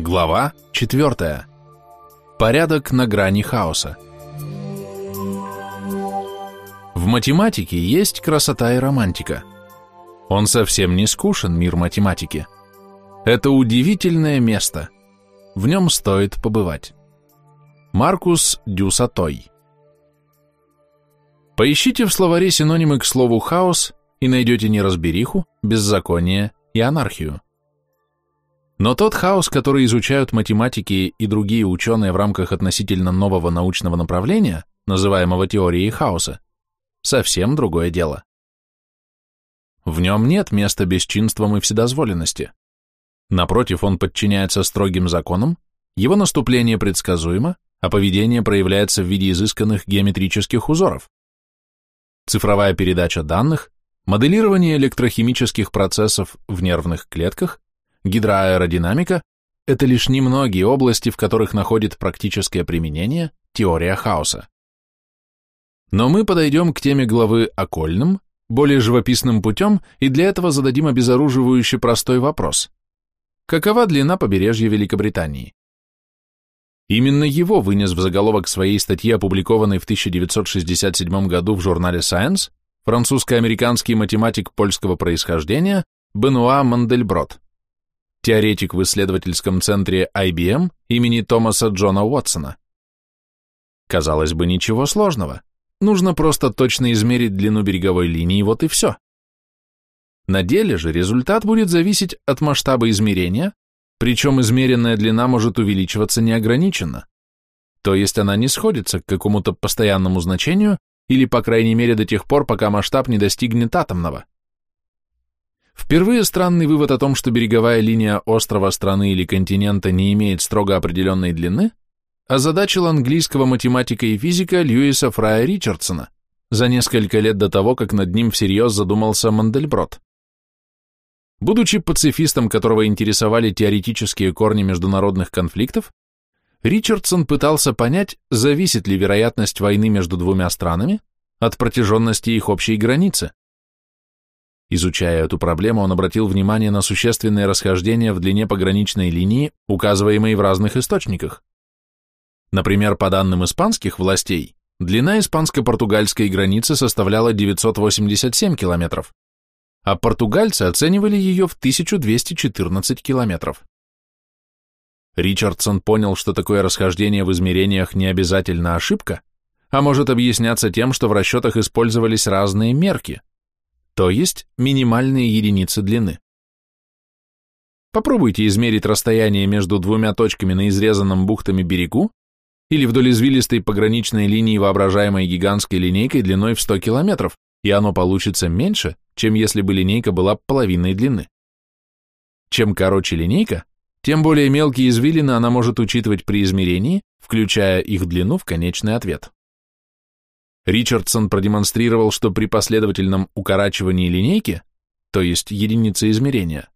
Глава 4. Порядок на грани хаоса. В математике есть красота и романтика. Он совсем не скучен, мир математики. Это удивительное место. В нем стоит побывать. Маркус Дюсатой. Поищите в словаре синонимы к слову «хаос» и найдете неразбериху, беззаконие и анархию. Но тот хаос, который изучают математики и другие ученые в рамках относительно нового научного направления, называемого теорией хаоса, совсем другое дело. В нем нет места бесчинствам и вседозволенности. Напротив, он подчиняется строгим законам, его наступление предсказуемо, а поведение проявляется в виде изысканных геометрических узоров. Цифровая передача данных, моделирование электрохимических процессов в нервных клетках, гидроаэродинамика – это лишь немногие области, в которых находит практическое применение теория хаоса. Но мы подойдем к теме главы окольным, более живописным путем, и для этого зададим обезоруживающе простой вопрос. Какова длина побережья Великобритании? Именно его вынес в заголовок своей статьи, опубликованной в 1967 году в журнале Science, французско-американский математик польского происхождения Бенуа Мандельброд теоретик в исследовательском центре IBM имени Томаса Джона Уотсона. Казалось бы, ничего сложного. Нужно просто точно измерить длину береговой линии, вот и все. На деле же результат будет зависеть от масштаба измерения, причем измеренная длина может увеличиваться неограниченно. То есть она не сходится к какому-то постоянному значению или, по крайней мере, до тех пор, пока масштаб не достигнет атомного. Впервые странный вывод о том, что береговая линия острова, страны или континента не имеет строго определенной длины, озадачил английского математика и физика Льюиса Фрая Ричардсона за несколько лет до того, как над ним всерьез задумался Мандельброд. Будучи пацифистом, которого интересовали теоретические корни международных конфликтов, Ричардсон пытался понять, зависит ли вероятность войны между двумя странами от протяженности их общей границы. Изучая эту проблему, он обратил внимание на существенные расхождения в длине пограничной линии, указываемой в разных источниках. Например, по данным испанских властей, длина испанско-португальской границы составляла 987 километров, а португальцы оценивали ее в 1214 километров. Ричардсон понял, что такое расхождение в измерениях не обязательно ошибка, а может объясняться тем, что в расчетах использовались разные мерки – то есть минимальные единицы длины. Попробуйте измерить расстояние между двумя точками на изрезанном бухтами берегу или вдоль извилистой пограничной линии воображаемой гигантской линейкой длиной в 100 километров, и оно получится меньше, чем если бы линейка была половиной длины. Чем короче линейка, тем более мелкие извилины она может учитывать при измерении, включая их длину в конечный ответ. Ричардсон продемонстрировал, что при последовательном укорачивании линейки, то есть единицы измерения,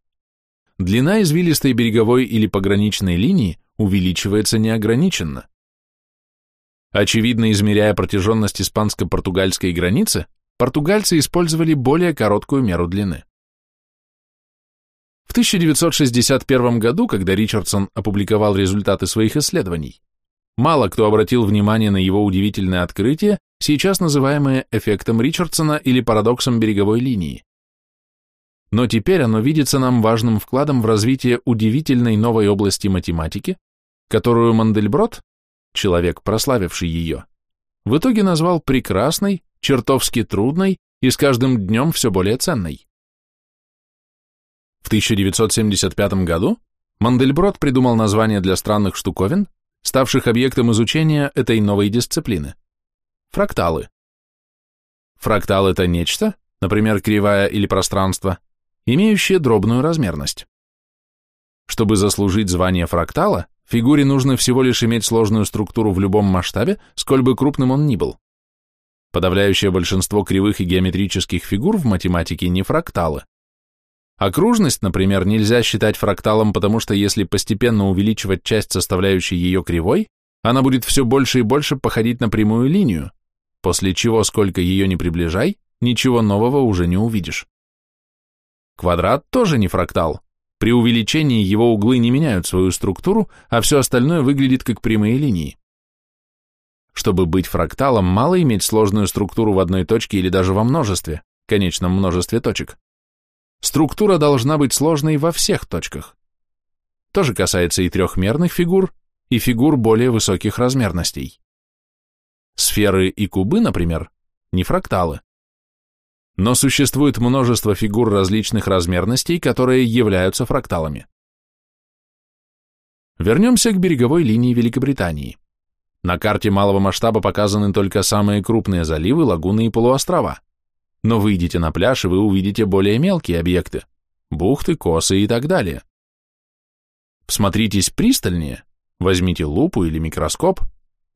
длина извилистой береговой или пограничной линии увеличивается неограниченно. Очевидно, измеряя протяженность испанско-португальской границы, португальцы использовали более короткую меру длины. В 1961 году, когда Ричардсон опубликовал результаты своих исследований, мало кто обратил внимание на его удивительное открытие сейчас называемое эффектом Ричардсона или парадоксом береговой линии. Но теперь оно видится нам важным вкладом в развитие удивительной новой области математики, которую Мандельброд, человек, прославивший ее, в итоге назвал прекрасной, чертовски трудной и с каждым днем все более ценной. В 1975 году Мандельброд придумал название для странных штуковин, ставших объектом изучения этой новой дисциплины. Фракталы. Фрактал – это нечто, например, кривая или пространство, имеющее дробную размерность. Чтобы заслужить звание фрактала, фигуре нужно всего лишь иметь сложную структуру в любом масштабе, сколь бы крупным он ни был. Подавляющее большинство кривых и геометрических фигур в математике не фракталы. Окружность, например, нельзя считать фракталом, потому что если постепенно увеличивать часть, составляющей ее кривой, она будет все больше и больше походить на прямую линию, после чего, сколько ее не приближай, ничего нового уже не увидишь. Квадрат тоже не фрактал, При увеличении его углы не меняют свою структуру, а все остальное выглядит как прямые линии. Чтобы быть фракталом, мало иметь сложную структуру в одной точке или даже во множестве, конечном множестве точек. Структура должна быть сложной во всех точках. То же касается и трехмерных фигур, и фигур более высоких размерностей. Сферы и кубы, например, не фракталы. Но существует множество фигур различных размерностей, которые являются фракталами. Вернемся к береговой линии Великобритании. На карте малого масштаба показаны только самые крупные заливы, лагуны и полуострова. Но выйдите на пляж, и вы увидите более мелкие объекты – бухты, косы и так далее. Всмотритесь пристальнее, возьмите лупу или микроскоп,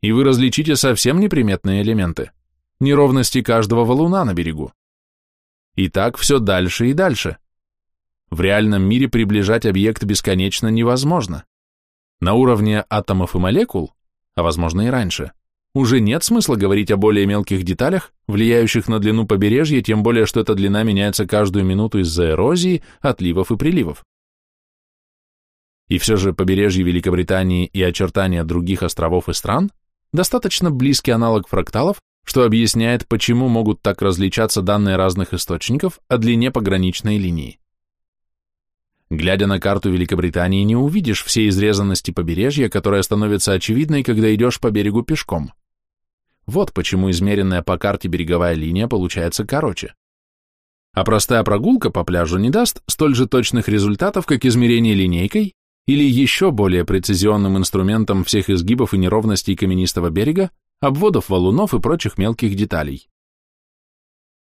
и вы различите совсем неприметные элементы, неровности каждого валуна на берегу. И так все дальше и дальше. В реальном мире приближать объект бесконечно невозможно. На уровне атомов и молекул а возможно и раньше, уже нет смысла говорить о более мелких деталях, влияющих на длину побережья, тем более, что эта длина меняется каждую минуту из-за эрозии, отливов и приливов. И все же побережье Великобритании и очертания других островов и стран достаточно близкий аналог фракталов, что объясняет, почему могут так различаться данные разных источников о длине пограничной линии. Глядя на карту Великобритании, не увидишь всей изрезанности побережья, которая становится очевидной, когда идешь по берегу пешком. Вот почему измеренная по карте береговая линия получается короче. А простая прогулка по пляжу не даст столь же точных результатов, как измерение линейкой или еще более прецизионным инструментом всех изгибов и неровностей каменистого берега, обводов валунов и прочих мелких деталей.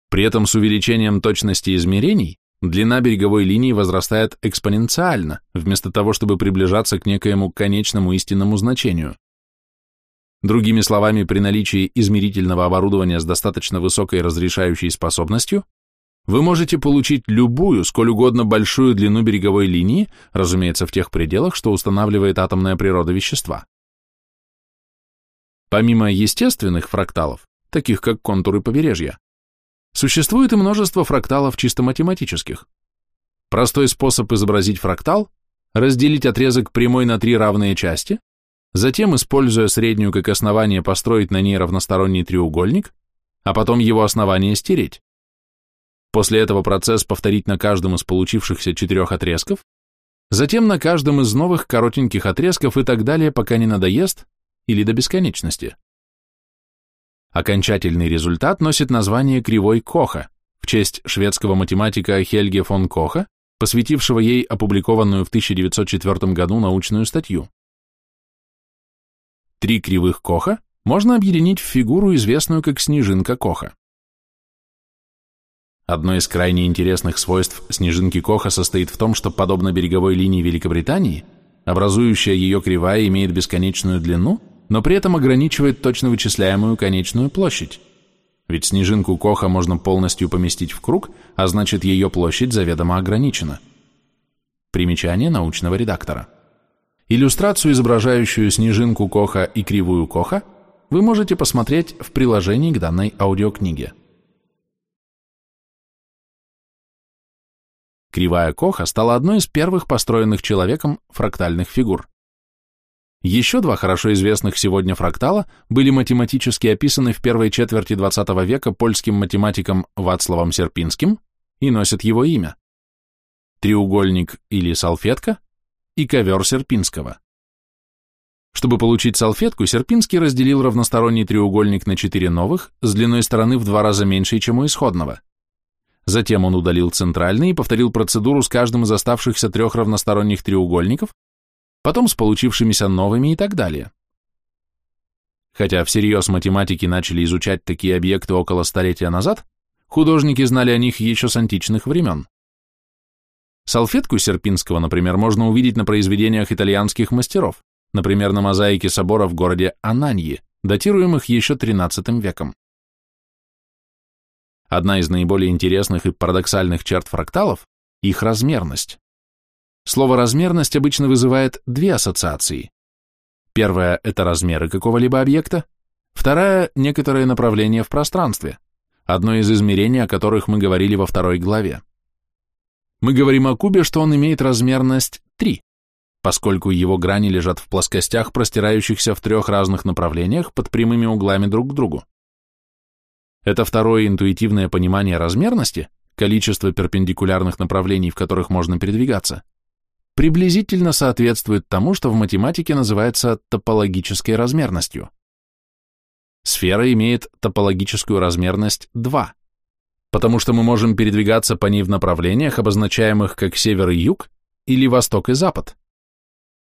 При этом с увеличением точности измерений длина береговой линии возрастает экспоненциально, вместо того, чтобы приближаться к некоему конечному истинному значению. Другими словами, при наличии измерительного оборудования с достаточно высокой разрешающей способностью, вы можете получить любую, сколь угодно большую длину береговой линии, разумеется, в тех пределах, что устанавливает атомная природа вещества. Помимо естественных фракталов, таких как контуры побережья, Существует и множество фракталов чисто математических. Простой способ изобразить фрактал – разделить отрезок прямой на три равные части, затем, используя среднюю как основание, построить на ней равносторонний треугольник, а потом его основание стереть. После этого процесс повторить на каждом из получившихся четырех отрезков, затем на каждом из новых коротеньких отрезков и так далее, пока не надоест или до бесконечности. Окончательный результат носит название кривой Коха в честь шведского математика Хельге фон Коха, посвятившего ей опубликованную в 1904 году научную статью. Три кривых Коха можно объединить в фигуру, известную как снежинка Коха. Одно из крайне интересных свойств снежинки Коха состоит в том, что, подобно береговой линии Великобритании, образующая ее кривая имеет бесконечную длину – но при этом ограничивает точно вычисляемую конечную площадь. Ведь снежинку Коха можно полностью поместить в круг, а значит ее площадь заведомо ограничена. Примечание научного редактора. Иллюстрацию, изображающую снежинку Коха и кривую Коха, вы можете посмотреть в приложении к данной аудиокниге. Кривая Коха стала одной из первых построенных человеком фрактальных фигур. Еще два хорошо известных сегодня фрактала были математически описаны в первой четверти XX века польским математиком Вацлавом Серпинским и носят его имя. Треугольник или салфетка и ковер Серпинского. Чтобы получить салфетку, Серпинский разделил равносторонний треугольник на четыре новых с длиной стороны в два раза меньше, чем у исходного. Затем он удалил центральный и повторил процедуру с каждым из оставшихся трех равносторонних треугольников, потом с получившимися новыми и так далее. Хотя всерьез математики начали изучать такие объекты около столетия назад, художники знали о них еще с античных времен. Салфетку Серпинского, например, можно увидеть на произведениях итальянских мастеров, например, на мозаике собора в городе Ананьи, датируемых еще XIII веком. Одна из наиболее интересных и парадоксальных черт фракталов – их размерность. Слово «размерность» обычно вызывает две ассоциации. Первая – это размеры какого-либо объекта, вторая – некоторое направление в пространстве, одно из измерений, о которых мы говорили во второй главе. Мы говорим о кубе, что он имеет размерность 3, поскольку его грани лежат в плоскостях, простирающихся в трех разных направлениях под прямыми углами друг к другу. Это второе интуитивное понимание размерности, количество перпендикулярных направлений, в которых можно передвигаться, приблизительно соответствует тому, что в математике называется топологической размерностью. Сфера имеет топологическую размерность 2, потому что мы можем передвигаться по ней в направлениях, обозначаемых как север и юг или восток и запад.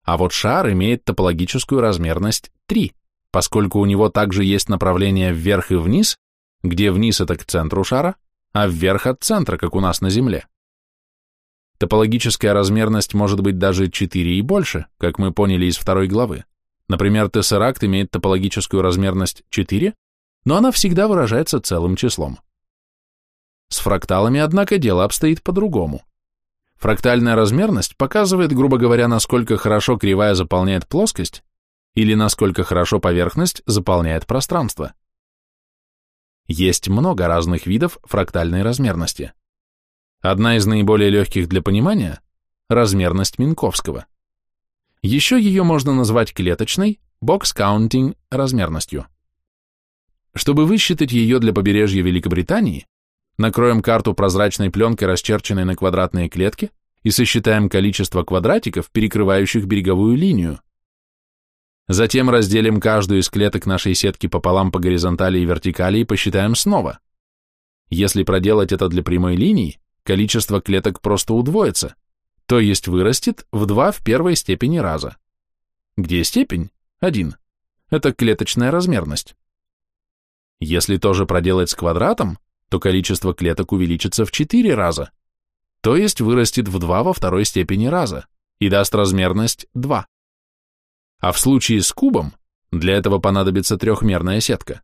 А вот шар имеет топологическую размерность 3, поскольку у него также есть направление вверх и вниз, где вниз это к центру шара, а вверх от центра, как у нас на Земле. Топологическая размерность может быть даже 4 и больше, как мы поняли из второй главы. Например, тессеракт имеет топологическую размерность 4, но она всегда выражается целым числом. С фракталами, однако, дело обстоит по-другому. Фрактальная размерность показывает, грубо говоря, насколько хорошо кривая заполняет плоскость или насколько хорошо поверхность заполняет пространство. Есть много разных видов фрактальной размерности. Одна из наиболее легких для понимания – размерность Минковского. Еще ее можно назвать клеточной, box-counting размерностью. Чтобы высчитать ее для побережья Великобритании, Накроем карту прозрачной пленкой, расчерченной на квадратные клетки, и сосчитаем количество квадратиков, перекрывающих береговую линию. Затем разделим каждую из клеток нашей сетки пополам по горизонтали и вертикали и посчитаем снова. Если проделать это для прямой линии, количество клеток просто удвоится, то есть вырастет в 2 в первой степени раза. Где степень? 1. Это клеточная размерность. Если тоже проделать с квадратом, то количество клеток увеличится в 4 раза, то есть вырастет в 2 во второй степени раза и даст размерность 2. А в случае с кубом для этого понадобится трехмерная сетка.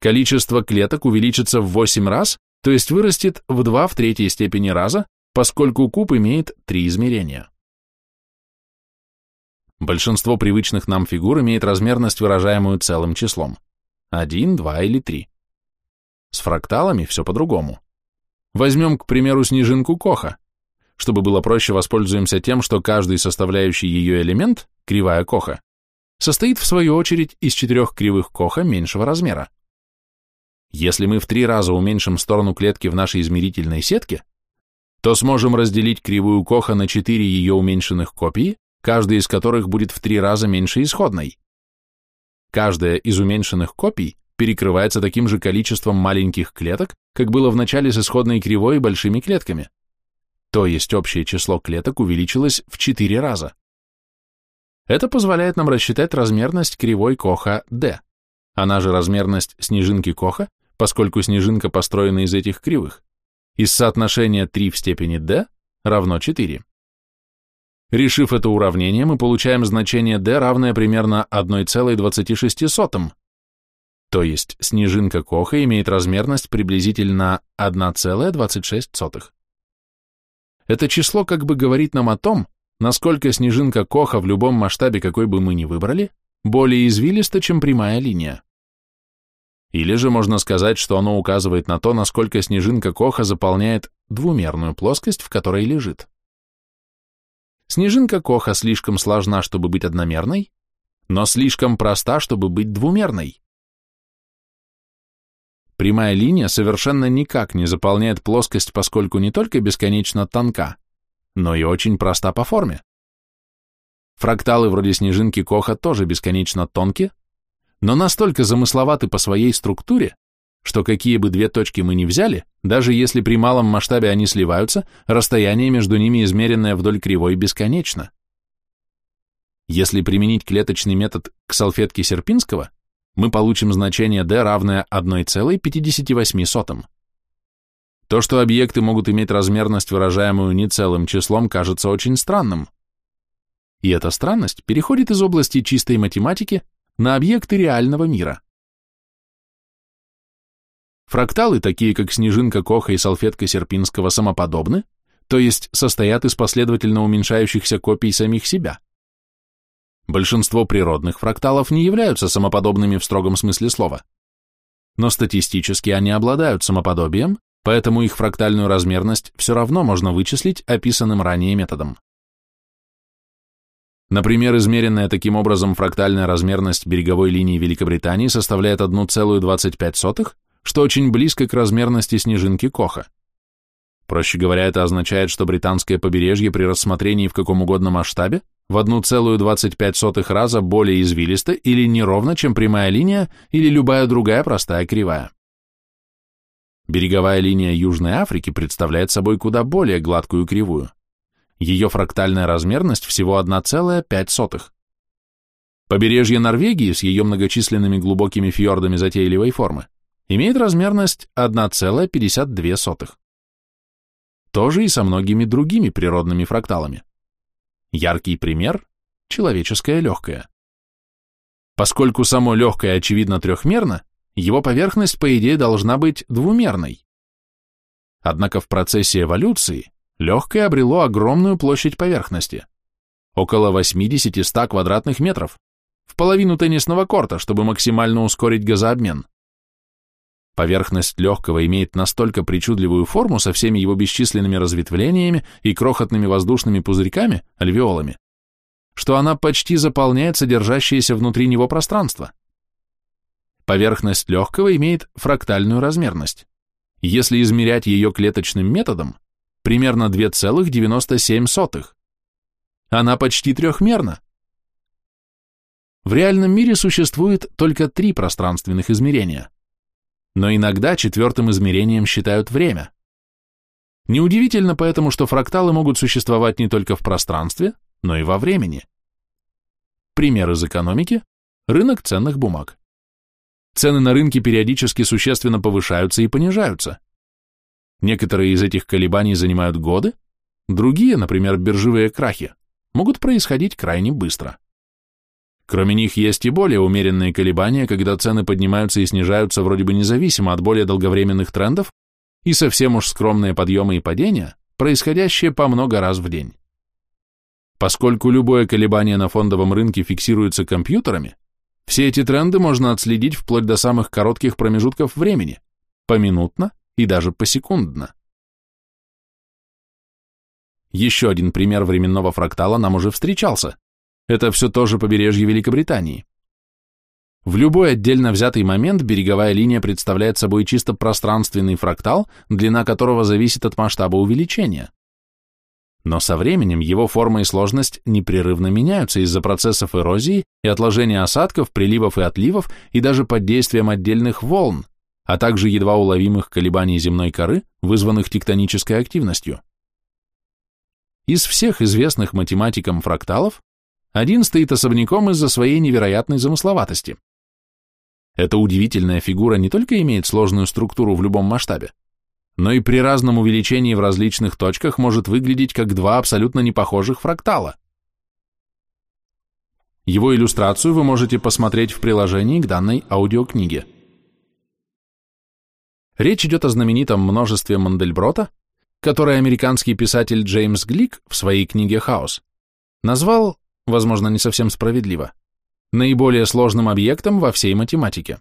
Количество клеток увеличится в 8 раз, то есть вырастет в 2 в третьей степени раза, поскольку куб имеет три измерения. Большинство привычных нам фигур имеет размерность, выражаемую целым числом. 1, 2 или 3. С фракталами все по-другому. Возьмем, к примеру, снежинку Коха. Чтобы было проще, воспользуемся тем, что каждый составляющий ее элемент, кривая Коха, состоит в свою очередь из четырех кривых Коха меньшего размера. Если мы в три раза уменьшим сторону клетки в нашей измерительной сетке, то сможем разделить кривую Коха на четыре ее уменьшенных копии, каждая из которых будет в три раза меньше исходной. Каждая из уменьшенных копий перекрывается таким же количеством маленьких клеток, как было в начале с исходной кривой и большими клетками. То есть общее число клеток увеличилось в 4 раза. Это позволяет нам рассчитать размерность кривой Коха D, она же размерность снежинки Коха, поскольку снежинка построена из этих кривых, из соотношения 3 в степени d равно 4. Решив это уравнение, мы получаем значение d равное примерно 1,26, то есть снежинка Коха имеет размерность приблизительно 1,26. Это число как бы говорит нам о том, насколько снежинка Коха в любом масштабе, какой бы мы ни выбрали, более извилиста, чем прямая линия. Или же можно сказать, что оно указывает на то, насколько снежинка Коха заполняет двумерную плоскость, в которой лежит. Снежинка Коха слишком сложна, чтобы быть одномерной, но слишком проста, чтобы быть двумерной. Прямая линия совершенно никак не заполняет плоскость, поскольку не только бесконечно тонка, но и очень проста по форме. Фракталы вроде снежинки Коха тоже бесконечно тонкие, но настолько замысловаты по своей структуре, что какие бы две точки мы ни взяли, даже если при малом масштабе они сливаются, расстояние между ними, измеренное вдоль кривой, бесконечно. Если применить клеточный метод к салфетке Серпинского, мы получим значение d равное 1,58. То, что объекты могут иметь размерность, выражаемую не целым числом, кажется очень странным. И эта странность переходит из области чистой математики на объекты реального мира. Фракталы, такие как снежинка Коха и салфетка Серпинского, самоподобны, то есть состоят из последовательно уменьшающихся копий самих себя. Большинство природных фракталов не являются самоподобными в строгом смысле слова. Но статистически они обладают самоподобием, поэтому их фрактальную размерность все равно можно вычислить описанным ранее методом. Например, измеренная таким образом фрактальная размерность береговой линии Великобритании составляет 1,25, что очень близко к размерности снежинки Коха. Проще говоря, это означает, что британское побережье при рассмотрении в каком угодно масштабе в 1,25 раза более извилисто или неровно, чем прямая линия или любая другая простая кривая. Береговая линия Южной Африки представляет собой куда более гладкую кривую. Ее фрактальная размерность всего 1,5. Побережье Норвегии с ее многочисленными глубокими фьордами затейливой формы имеет размерность 1,52. То же и со многими другими природными фракталами. Яркий пример – человеческое легкое. Поскольку само легкое очевидно трехмерно, его поверхность, по идее, должна быть двумерной. Однако в процессе эволюции легкое обрело огромную площадь поверхности – около 80-100 квадратных метров, в половину теннисного корта, чтобы максимально ускорить газообмен. Поверхность легкого имеет настолько причудливую форму со всеми его бесчисленными разветвлениями и крохотными воздушными пузырьками, альвеолами, что она почти заполняет содержащееся внутри него пространство. Поверхность легкого имеет фрактальную размерность. Если измерять ее клеточным методом, примерно 2,97. Она почти трехмерна. В реальном мире существует только три пространственных измерения – но иногда четвертым измерением считают время. Неудивительно поэтому, что фракталы могут существовать не только в пространстве, но и во времени. Пример из экономики – рынок ценных бумаг. Цены на рынке периодически существенно повышаются и понижаются. Некоторые из этих колебаний занимают годы, другие, например, биржевые крахи, могут происходить крайне быстро. Кроме них есть и более умеренные колебания, когда цены поднимаются и снижаются вроде бы независимо от более долговременных трендов, и совсем уж скромные подъемы и падения, происходящие по много раз в день. Поскольку любое колебание на фондовом рынке фиксируется компьютерами, все эти тренды можно отследить вплоть до самых коротких промежутков времени, поминутно и даже посекундно. Еще один пример временного фрактала нам уже встречался. Это все тоже побережье Великобритании. В любой отдельно взятый момент береговая линия представляет собой чисто пространственный фрактал, длина которого зависит от масштаба увеличения. Но со временем его форма и сложность непрерывно меняются из-за процессов эрозии и отложения осадков, приливов и отливов и даже под действием отдельных волн, а также едва уловимых колебаний земной коры, вызванных тектонической активностью. Из всех известных математикам фракталов один стоит особняком из-за своей невероятной замысловатости. Эта удивительная фигура не только имеет сложную структуру в любом масштабе, но и при разном увеличении в различных точках может выглядеть как два абсолютно непохожих фрактала. Его иллюстрацию вы можете посмотреть в приложении к данной аудиокниге. Речь идет о знаменитом множестве Мандельброта, которое американский писатель Джеймс Глик в своей книге «Хаос» назвал возможно, не совсем справедливо, наиболее сложным объектом во всей математике.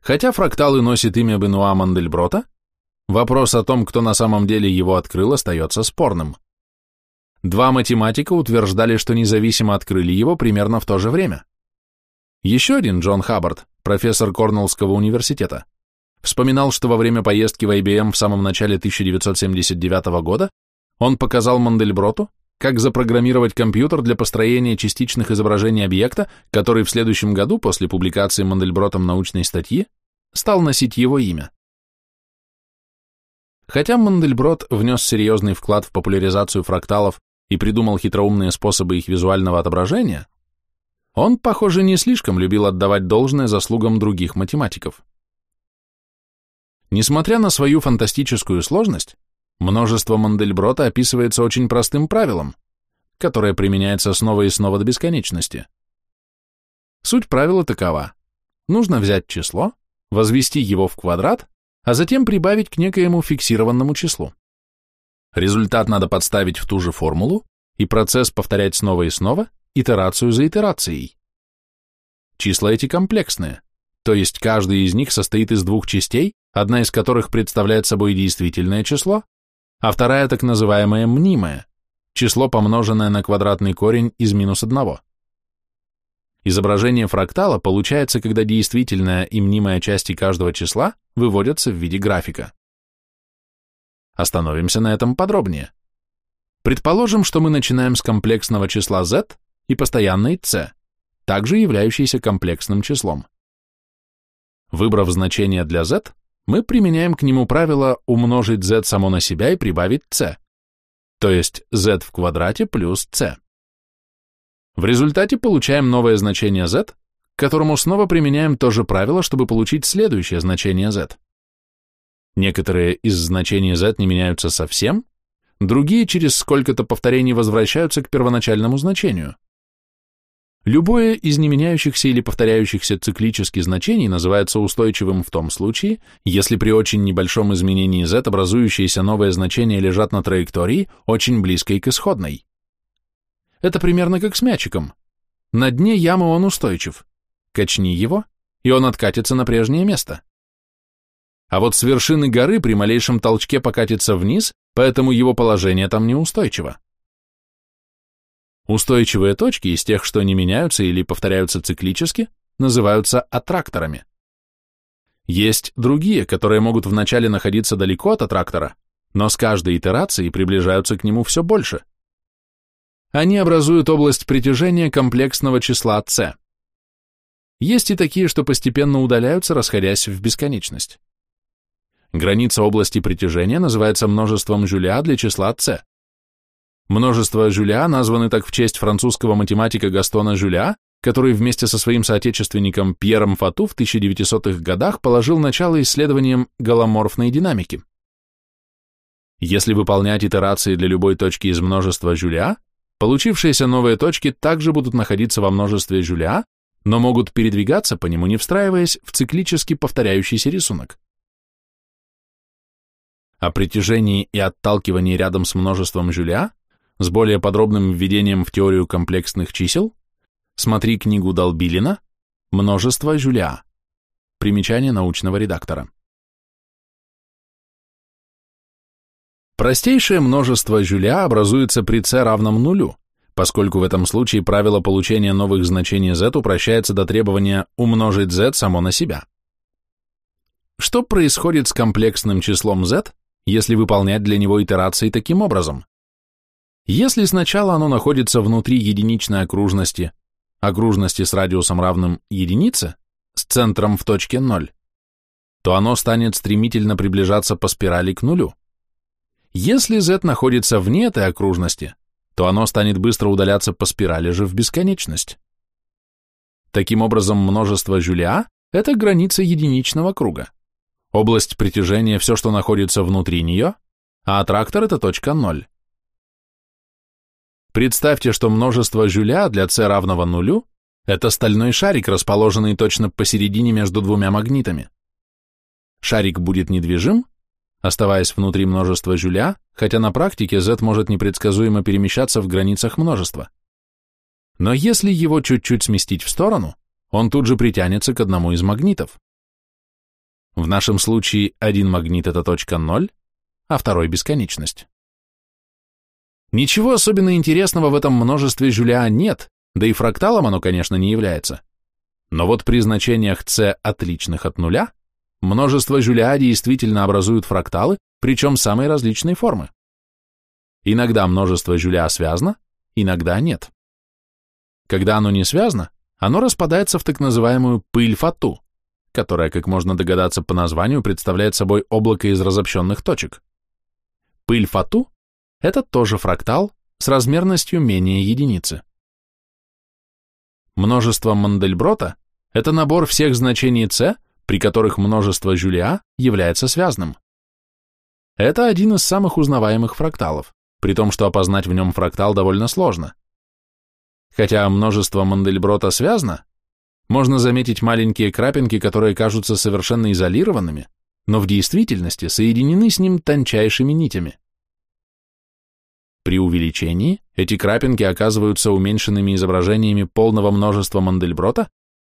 Хотя фракталы носят имя Бенуа Мандельброта, вопрос о том, кто на самом деле его открыл, остается спорным. Два математика утверждали, что независимо открыли его примерно в то же время. Еще один, Джон Хаббард, профессор Корнеллского университета, вспоминал, что во время поездки в IBM в самом начале 1979 года он показал Мандельброту, как запрограммировать компьютер для построения частичных изображений объекта, который в следующем году, после публикации Мандельбротом научной статьи, стал носить его имя. Хотя Мандельброт внес серьезный вклад в популяризацию фракталов и придумал хитроумные способы их визуального отображения, он, похоже, не слишком любил отдавать должное заслугам других математиков. Несмотря на свою фантастическую сложность, Множество Мандельброта описывается очень простым правилом, которое применяется снова и снова до бесконечности. Суть правила такова. Нужно взять число, возвести его в квадрат, а затем прибавить к некоему фиксированному числу. Результат надо подставить в ту же формулу и процесс повторять снова и снова, итерацию за итерацией. Числа эти комплексные, то есть каждый из них состоит из двух частей, одна из которых представляет собой действительное число, а вторая так называемое мнимое, число, помноженное на квадратный корень из минус одного. Изображение фрактала получается, когда действительная и мнимая части каждого числа выводятся в виде графика. Остановимся на этом подробнее. Предположим, что мы начинаем с комплексного числа z и постоянной c, также являющейся комплексным числом. Выбрав значение для z, мы применяем к нему правило умножить z само на себя и прибавить c, то есть z в квадрате плюс c. В результате получаем новое значение z, к которому снова применяем то же правило, чтобы получить следующее значение z. Некоторые из значений z не меняются совсем, другие через сколько-то повторений возвращаются к первоначальному значению. Любое из неменяющихся или повторяющихся циклически значений называется устойчивым в том случае, если при очень небольшом изменении z образующиеся новые значения лежат на траектории, очень близкой к исходной. Это примерно как с мячиком. На дне ямы он устойчив. Качни его, и он откатится на прежнее место. А вот с вершины горы при малейшем толчке покатится вниз, поэтому его положение там неустойчиво. Устойчивые точки из тех, что не меняются или повторяются циклически, называются аттракторами. Есть другие, которые могут вначале находиться далеко от аттрактора, но с каждой итерацией приближаются к нему все больше. Они образуют область притяжения комплексного числа c. Есть и такие, что постепенно удаляются, расходясь в бесконечность. Граница области притяжения называется множеством Жюля для числа c. Множество Жюля названы так в честь французского математика Гастона Жюля, который вместе со своим соотечественником Пьером Фату в 1900-х годах положил начало исследованиям голоморфной динамики. Если выполнять итерации для любой точки из множества Жюля, Получившиеся новые точки также будут находиться во множестве Жюля, но могут передвигаться по нему, не встраиваясь в циклически повторяющийся рисунок. О притяжении и отталкивании рядом с множеством Жюля с более подробным введением в теорию комплексных чисел смотри книгу Долбилина «Множество Жюля». Примечание научного редактора. Простейшее множество Жюля образуется при c равном нулю, поскольку в этом случае правило получения новых значений z упрощается до требования умножить z само на себя. Что происходит с комплексным числом z, если выполнять для него итерации таким образом? Если сначала оно находится внутри единичной окружности, окружности с радиусом равным единице, с центром в точке 0, то оно станет стремительно приближаться по спирали к нулю. Если z находится вне этой окружности, то оно станет быстро удаляться по спирали же в бесконечность. Таким образом, множество Жюля – это граница единичного круга. Область притяжения – все, что находится внутри нее, а аттрактор – это точка ноль. Представьте, что множество Жюля для c равного нулю – это стальной шарик, расположенный точно посередине между двумя магнитами. Шарик будет недвижим, оставаясь внутри множества Жюля, хотя на практике z может непредсказуемо перемещаться в границах множества. Но если его чуть-чуть сместить в сторону, он тут же притянется к одному из магнитов. В нашем случае один магнит – это точка 0, а второй – бесконечность. Ничего особенно интересного в этом множестве Жюля нет, да и фракталом оно, конечно, не является. Но вот при значениях c отличных от нуля Множество Жюля действительно образуют фракталы, причем самой различной формы. Иногда множество Жюля связано, иногда нет. Когда оно не связано, оно распадается в так называемую пыль фату, которая, как можно догадаться по названию, представляет собой облако из разобщенных точек. Пыль фату – это тоже фрактал с размерностью менее единицы. Множество Мандельброта – это набор всех значений c, при которых множество Жюлиа является связанным. Это один из самых узнаваемых фракталов, при том, что опознать в нем фрактал довольно сложно. Хотя множество Мандельброта связано, можно заметить маленькие крапинки, которые кажутся совершенно изолированными, но в действительности соединены с ним тончайшими нитями. При увеличении эти крапинки оказываются уменьшенными изображениями полного множества Мандельброта,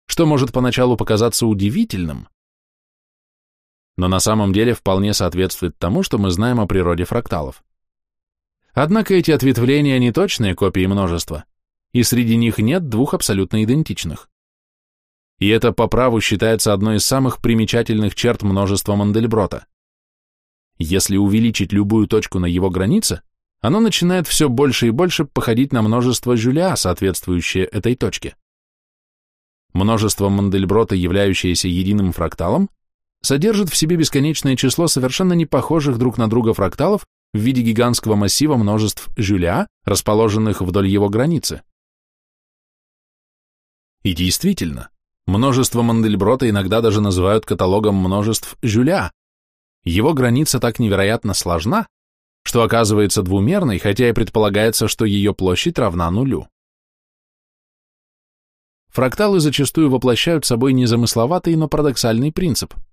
что может поначалу показаться удивительным, но на самом деле вполне соответствует тому, что мы знаем о природе фракталов. Однако эти ответвления не точные копии множества, и среди них нет двух абсолютно идентичных. И это по праву считается одной из самых примечательных черт множества Мандельброта. Если увеличить любую точку на его границе, оно начинает все больше и больше походить на множество Жюля, соответствующее этой точке. Множество Мандельброта, являющееся единым фракталом, содержит в себе бесконечное число совершенно не похожих друг на друга фракталов в виде гигантского массива множеств Жюля, расположенных вдоль его границы. И действительно, множество Мандельброта иногда даже называют каталогом множеств Жюля. Его граница так невероятно сложна, что оказывается двумерной, хотя и предполагается, что ее площадь равна нулю. Фракталы зачастую воплощают собой незамысловатый, но парадоксальный принцип –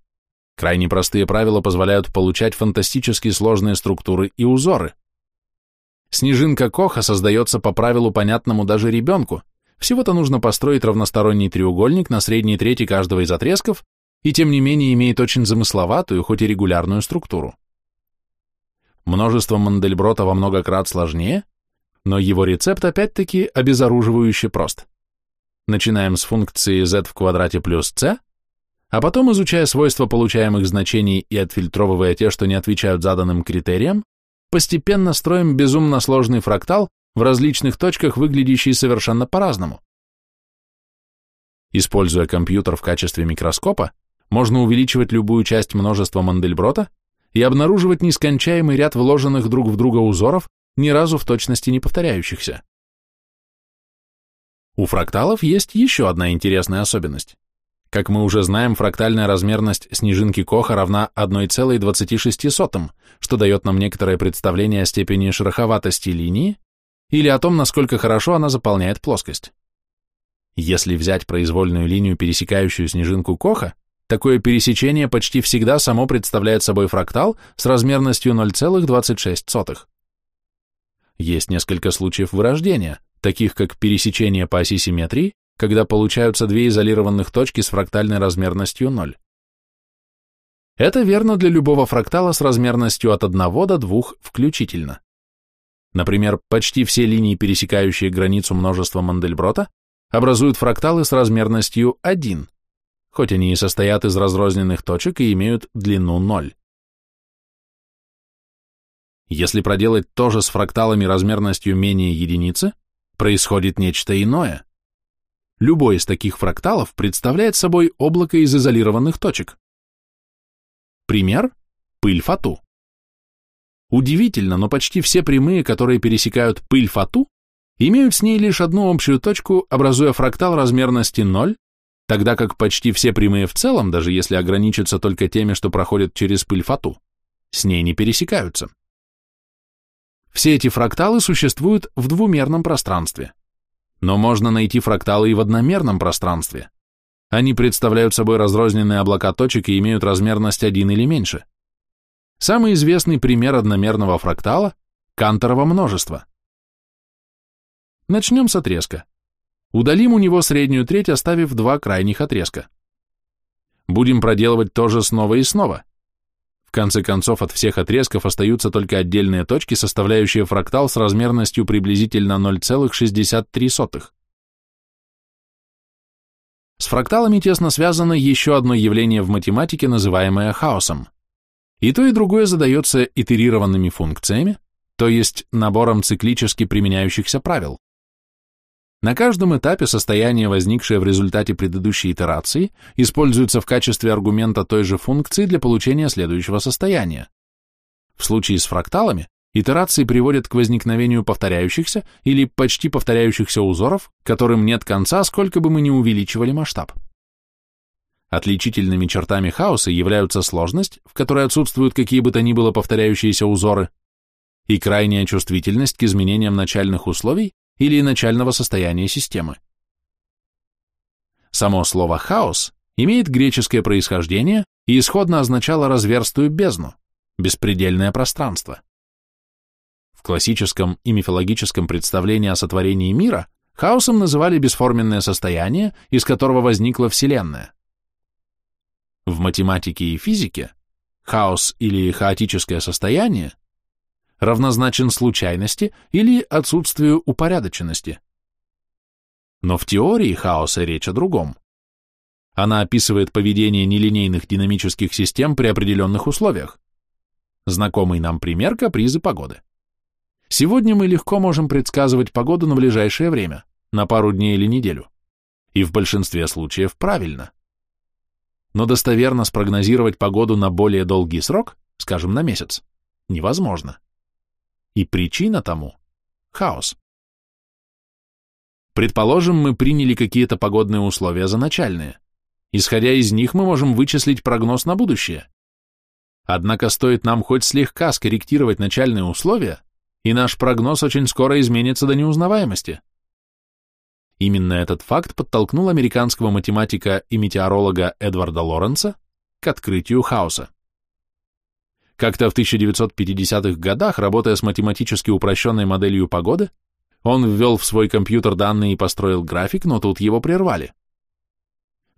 Крайне простые правила позволяют получать фантастически сложные структуры и узоры. Снежинка Коха создается по правилу, понятному даже ребенку. Всего-то нужно построить равносторонний треугольник на средней трети каждого из отрезков, и тем не менее имеет очень замысловатую, хоть и регулярную структуру. Множество Мандельброта во много крат сложнее, но его рецепт опять-таки обезоруживающе прост. Начинаем с функции z в квадрате плюс c, а потом, изучая свойства получаемых значений и отфильтровывая те, что не отвечают заданным критериям, постепенно строим безумно сложный фрактал в различных точках, выглядящий совершенно по-разному. Используя компьютер в качестве микроскопа, можно увеличивать любую часть множества Мандельброта и обнаруживать нескончаемый ряд вложенных друг в друга узоров, ни разу в точности не повторяющихся. У фракталов есть еще одна интересная особенность. Как мы уже знаем, фрактальная размерность снежинки Коха равна 1,26, что дает нам некоторое представление о степени шероховатости линии или о том, насколько хорошо она заполняет плоскость. Если взять произвольную линию, пересекающую снежинку Коха, такое пересечение почти всегда само представляет собой фрактал с размерностью 0,26. Есть несколько случаев вырождения, таких как пересечение по оси симметрии когда получаются две изолированных точки с фрактальной размерностью 0. Это верно для любого фрактала с размерностью от 1 до 2 включительно. Например, почти все линии, пересекающие границу множества Мандельброта, образуют фракталы с размерностью 1, хоть они и состоят из разрозненных точек и имеют длину 0. Если проделать то же с фракталами размерностью менее единицы, происходит нечто иное. Любой из таких фракталов представляет собой облако из изолированных точек. Пример – пыль фату. Удивительно, но почти все прямые, которые пересекают пыль фату, имеют с ней лишь одну общую точку, образуя фрактал размерности 0, тогда как почти все прямые в целом, даже если ограничиться только теми, что проходят через пыль фату, с ней не пересекаются. Все эти фракталы существуют в двумерном пространстве. Но можно найти фракталы и в одномерном пространстве. Они представляют собой разрозненные облака точек и имеют размерность один или меньше. Самый известный пример одномерного фрактала – Канторово множество. Начнем с отрезка. Удалим у него среднюю треть, оставив два крайних отрезка. Будем проделывать то же снова и снова конце концов, от всех отрезков остаются только отдельные точки, составляющие фрактал с размерностью приблизительно 0,63. С фракталами тесно связано еще одно явление в математике, называемое хаосом. И то, и другое задается итерированными функциями, то есть набором циклически применяющихся правил. На каждом этапе состояние, возникшее в результате предыдущей итерации, используется в качестве аргумента той же функции для получения следующего состояния. В случае с фракталами итерации приводят к возникновению повторяющихся или почти повторяющихся узоров, которым нет конца, сколько бы мы ни увеличивали масштаб. Отличительными чертами хаоса являются сложность, в которой отсутствуют какие бы то ни было повторяющиеся узоры, и крайняя чувствительность к изменениям начальных условий или начального состояния системы. Само слово «хаос» имеет греческое происхождение и исходно означало разверстую бездну, беспредельное пространство. В классическом и мифологическом представлении о сотворении мира Хаосом называли бесформенное состояние, из которого возникла Вселенная. В математике и физике хаос или хаотическое состояние равнозначен случайности или отсутствию упорядоченности. Но в теории хаоса речь о другом. Она описывает поведение нелинейных динамических систем при определенных условиях. Знакомый нам пример капризы погоды. Сегодня мы легко можем предсказывать погоду на ближайшее время, на пару дней или неделю. И в большинстве случаев правильно. Но достоверно спрогнозировать погоду на более долгий срок, скажем, на месяц, невозможно. И причина тому – хаос. Предположим, мы приняли какие-то погодные условия за начальные. Исходя из них, мы можем вычислить прогноз на будущее. Однако стоит нам хоть слегка скорректировать начальные условия, и наш прогноз очень скоро изменится до неузнаваемости. Именно этот факт подтолкнул американского математика и метеоролога Эдварда Лоренса к открытию хаоса. Как-то в 1950-х годах, работая с математически упрощенной моделью погоды, он ввел в свой компьютер данные и построил график, но тут его прервали.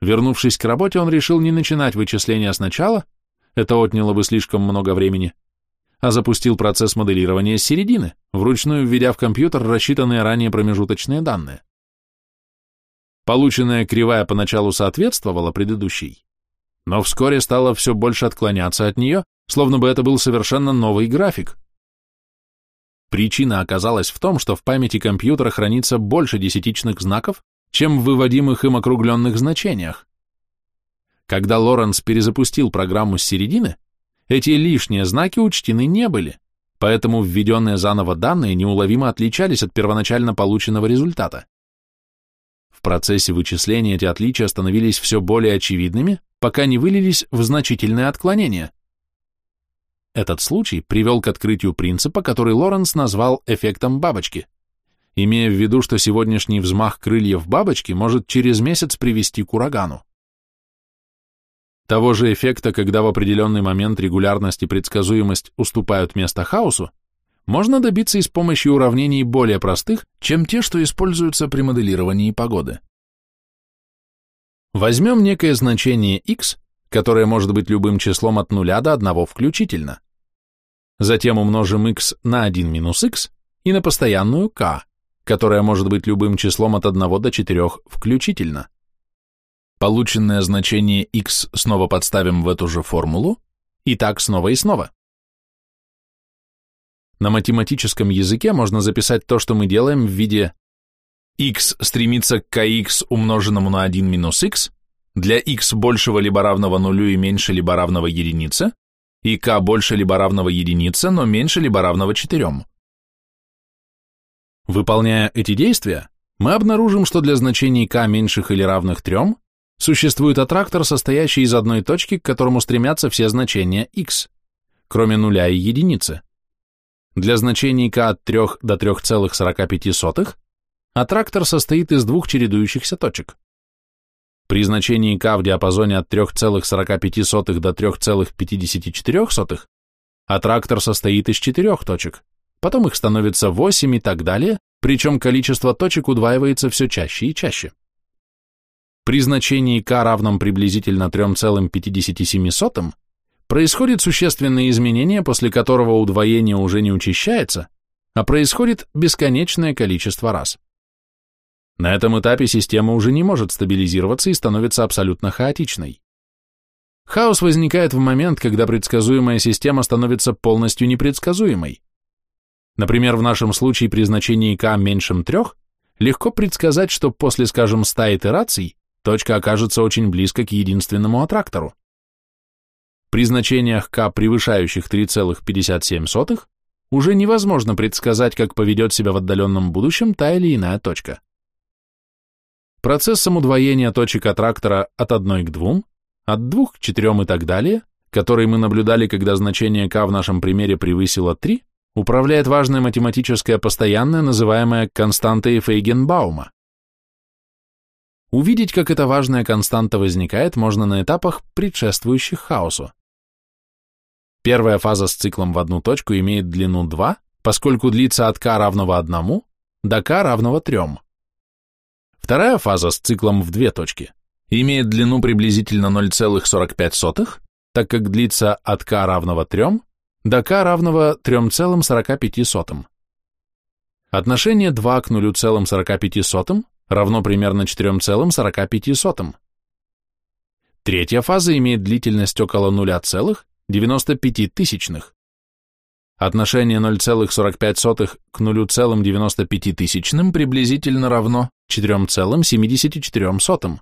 Вернувшись к работе, он решил не начинать вычисления сначала, это отняло бы слишком много времени, а запустил процесс моделирования с середины, вручную введя в компьютер рассчитанные ранее промежуточные данные. Полученная кривая поначалу соответствовала предыдущей, но вскоре стала все больше отклоняться от нее, словно бы это был совершенно новый график. Причина оказалась в том, что в памяти компьютера хранится больше десятичных знаков, чем в выводимых им округленных значениях. Когда Лоренс перезапустил программу с середины, эти лишние знаки учтены не были, поэтому введенные заново данные неуловимо отличались от первоначально полученного результата. В процессе вычисления эти отличия становились все более очевидными, пока не вылились в значительные отклонения. Этот случай привел к открытию принципа, который Лоренс назвал эффектом бабочки, имея в виду, что сегодняшний взмах крыльев бабочки может через месяц привести к урагану. Того же эффекта, когда в определенный момент регулярность и предсказуемость уступают место хаосу, можно добиться и с помощью уравнений более простых, чем те, что используются при моделировании погоды. Возьмем некое значение x, которое может быть любым числом от 0 до 1 включительно. Затем умножим x на 1 минус x и на постоянную k, которая может быть любым числом от 1 до 4 включительно. Полученное значение x снова подставим в эту же формулу, и так снова и снова. На математическом языке можно записать то, что мы делаем в виде x стремится к kx умноженному на 1 минус x, для x большего либо равного нулю и меньше либо равного единице, и k больше либо равного единице, но меньше либо равного 4. Выполняя эти действия, мы обнаружим, что для значений k меньших или равных 3 существует аттрактор, состоящий из одной точки, к которому стремятся все значения x, кроме нуля и единицы. Для значений k от 3 до 3,45 аттрактор состоит из двух чередующихся точек. При значении k в диапазоне от 3,45 до 3,54 аттрактор состоит из четырех точек, потом их становится 8 и так далее, причем количество точек удваивается все чаще и чаще. При значении k равном приблизительно 3,57 происходит существенное изменение, после которого удвоение уже не учащается, а происходит бесконечное количество раз. На этом этапе система уже не может стабилизироваться и становится абсолютно хаотичной. Хаос возникает в момент, когда предсказуемая система становится полностью непредсказуемой. Например, в нашем случае при значении k меньшем 3 легко предсказать, что после, скажем, 100 итераций точка окажется очень близко к единственному аттрактору. При значениях k, превышающих 3,57, уже невозможно предсказать, как поведет себя в отдаленном будущем та или иная точка. Процессом удвоения точек аттрактора от 1 к 2, от 2 к 4 и так далее, который мы наблюдали, когда значение k в нашем примере превысило 3, управляет важная математическая постоянная, называемая константой Фейгенбаума. Увидеть, как эта важная константа возникает, можно на этапах, предшествующих хаосу. Первая фаза с циклом в одну точку имеет длину 2, поскольку длится от k равного 1 до k равного 3. Вторая фаза с циклом в две точки имеет длину приблизительно 0,45, так как длится от k равного 3 до k равного 3,45. Отношение 2 к 0,45 равно примерно 4,45. Третья фаза имеет длительность около 0,95 тысячных. Отношение 0,45 к 0,95 тысячным приблизительно равно 4,74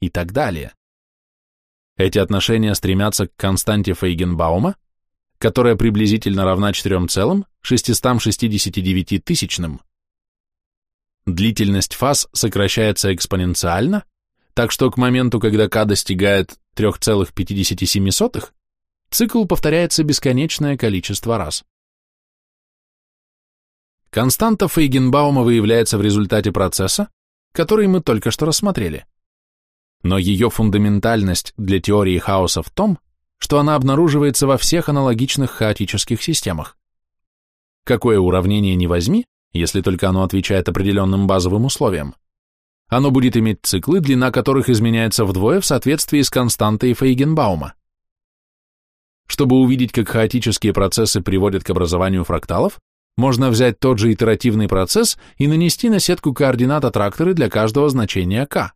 и так далее. Эти отношения стремятся к константе Фейгенбаума, которая приблизительно равна 4,669 тысячным. Длительность фаз сокращается экспоненциально, так что к моменту, когда k достигает 3,57, цикл повторяется бесконечное количество раз. Константа Фейгенбаума выявляется в результате процесса, который мы только что рассмотрели. Но ее фундаментальность для теории хаоса в том, что она обнаруживается во всех аналогичных хаотических системах. Какое уравнение не возьми, если только оно отвечает определенным базовым условиям, оно будет иметь циклы, длина которых изменяется вдвое в соответствии с константой Фейгенбаума. Чтобы увидеть, как хаотические процессы приводят к образованию фракталов, можно взять тот же итеративный процесс и нанести на сетку координат аттракторы для каждого значения k.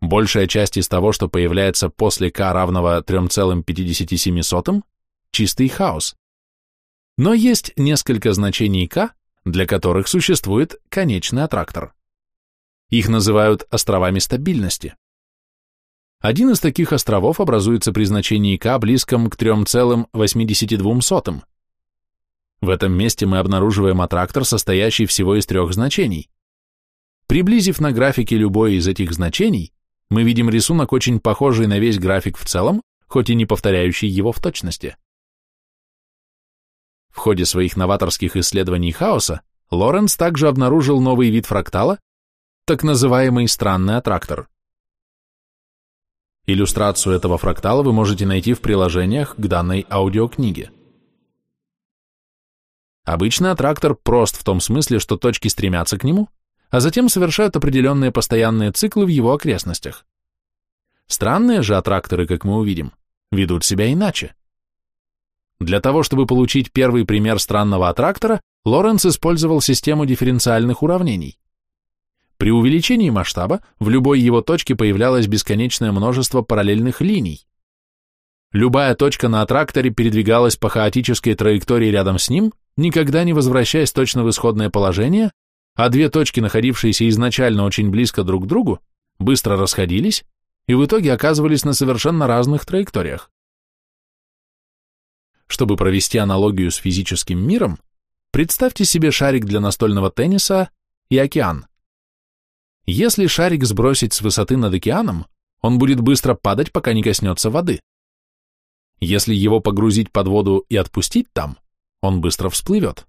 Большая часть из того, что появляется после k равного 3,57, чистый хаос. Но есть несколько значений k, для которых существует конечный аттрактор. Их называют островами стабильности. Один из таких островов образуется при значении k близком к 3,82. В этом месте мы обнаруживаем аттрактор, состоящий всего из трех значений. Приблизив на графике любое из этих значений, мы видим рисунок, очень похожий на весь график в целом, хоть и не повторяющий его в точности. В ходе своих новаторских исследований хаоса Лоренц также обнаружил новый вид фрактала, так называемый странный аттрактор. Иллюстрацию этого фрактала вы можете найти в приложениях к данной аудиокниге. Обычно аттрактор прост в том смысле, что точки стремятся к нему, а затем совершают определенные постоянные циклы в его окрестностях. Странные же аттракторы, как мы увидим, ведут себя иначе. Для того, чтобы получить первый пример странного аттрактора, Лоренц использовал систему дифференциальных уравнений. При увеличении масштаба в любой его точке появлялось бесконечное множество параллельных линий. Любая точка на аттракторе передвигалась по хаотической траектории рядом с ним, никогда не возвращаясь точно в исходное положение, а две точки, находившиеся изначально очень близко друг к другу, быстро расходились и в итоге оказывались на совершенно разных траекториях. Чтобы провести аналогию с физическим миром, представьте себе шарик для настольного тенниса и океан. Если шарик сбросить с высоты над океаном, он будет быстро падать, пока не коснется воды. Если его погрузить под воду и отпустить там, он быстро всплывет.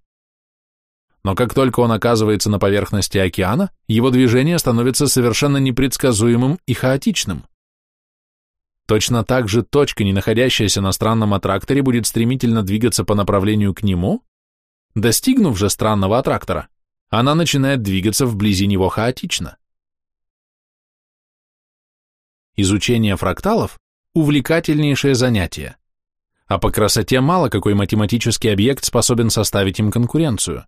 Но как только он оказывается на поверхности океана, его движение становится совершенно непредсказуемым и хаотичным. Точно так же точка, не находящаяся на странном аттракторе, будет стремительно двигаться по направлению к нему, достигнув же странного аттрактора, она начинает двигаться вблизи него хаотично. Изучение фракталов – увлекательнейшее занятие, а по красоте мало какой математический объект способен составить им конкуренцию.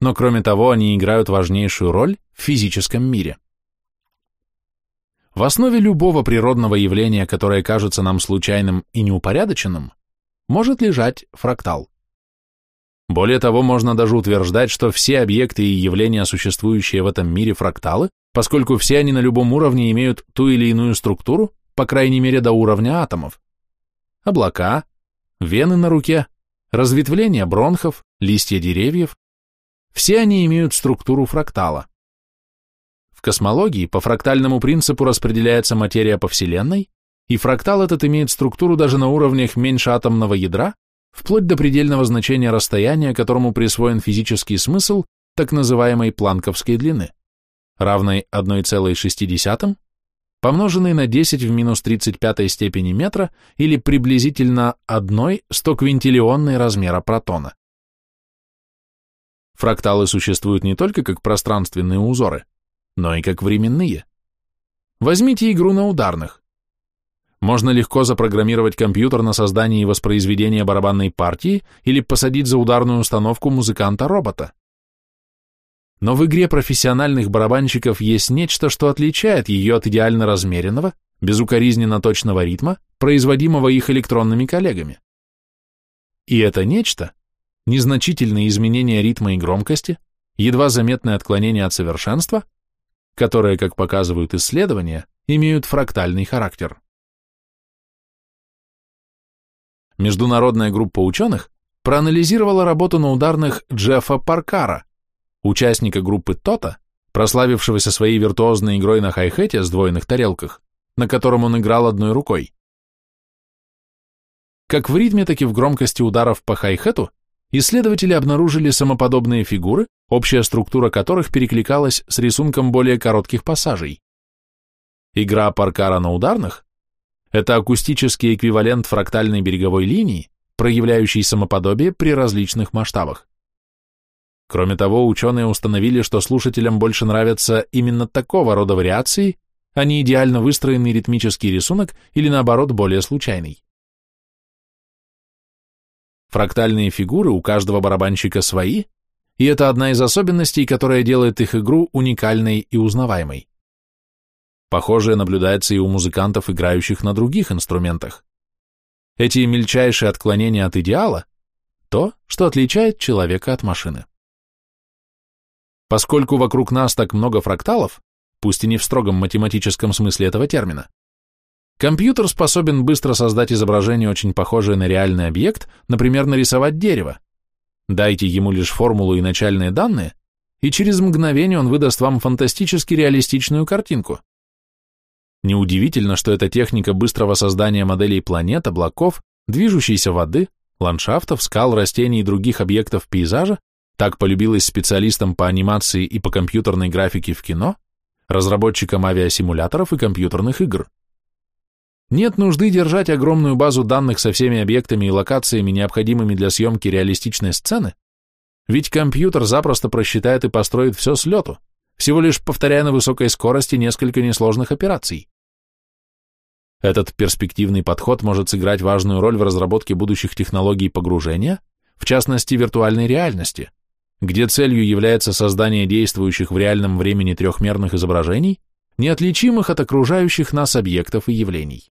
Но кроме того, они играют важнейшую роль в физическом мире. В основе любого природного явления, которое кажется нам случайным и неупорядоченным, может лежать фрактал. Более того, можно даже утверждать, что все объекты и явления, существующие в этом мире фракталы, поскольку все они на любом уровне имеют ту или иную структуру, по крайней мере до уровня атомов. Облака, вены на руке, разветвления бронхов, листья деревьев, все они имеют структуру фрактала. В космологии по фрактальному принципу распределяется материя по Вселенной, и фрактал этот имеет структуру даже на уровнях меньше атомного ядра, вплоть до предельного значения расстояния, которому присвоен физический смысл так называемой планковской длины равной 1,6, помноженной на 10 в минус 35 степени метра или приблизительно 1 стоквинтиллионной размера протона. Фракталы существуют не только как пространственные узоры, но и как временные. Возьмите игру на ударных. Можно легко запрограммировать компьютер на создание и воспроизведение барабанной партии или посадить за ударную установку музыканта-робота. Но в игре профессиональных барабанщиков есть нечто, что отличает ее от идеально размеренного, безукоризненно точного ритма, производимого их электронными коллегами. И это нечто – незначительные изменения ритма и громкости, едва заметное отклонение от совершенства, которые, как показывают исследования, имеют фрактальный характер. Международная группа ученых проанализировала работу на ударных Джеффа Паркара, участника группы Тота, прославившегося своей виртуозной игрой на хай-хете сдвоенных тарелках, на котором он играл одной рукой. Как в ритме, так и в громкости ударов по хай-хету исследователи обнаружили самоподобные фигуры, общая структура которых перекликалась с рисунком более коротких пассажей. Игра Паркара на ударных – это акустический эквивалент фрактальной береговой линии, проявляющей самоподобие при различных масштабах. Кроме того, ученые установили, что слушателям больше нравятся именно такого рода вариации, а не идеально выстроенный ритмический рисунок или наоборот более случайный. Фрактальные фигуры у каждого барабанщика свои, и это одна из особенностей, которая делает их игру уникальной и узнаваемой. Похожее наблюдается и у музыкантов, играющих на других инструментах. Эти мельчайшие отклонения от идеала – то, что отличает человека от машины. Поскольку вокруг нас так много фракталов, пусть и не в строгом математическом смысле этого термина, компьютер способен быстро создать изображение, очень похожее на реальный объект, например, нарисовать дерево. Дайте ему лишь формулу и начальные данные, и через мгновение он выдаст вам фантастически реалистичную картинку. Неудивительно, что эта техника быстрого создания моделей планет, облаков, движущейся воды, ландшафтов, скал, растений и других объектов пейзажа так полюбилась специалистам по анимации и по компьютерной графике в кино, разработчикам авиасимуляторов и компьютерных игр. Нет нужды держать огромную базу данных со всеми объектами и локациями, необходимыми для съемки реалистичной сцены, ведь компьютер запросто просчитает и построит все с лету, всего лишь повторяя на высокой скорости несколько несложных операций. Этот перспективный подход может сыграть важную роль в разработке будущих технологий погружения, в частности виртуальной реальности, где целью является создание действующих в реальном времени трехмерных изображений, неотличимых от окружающих нас объектов и явлений.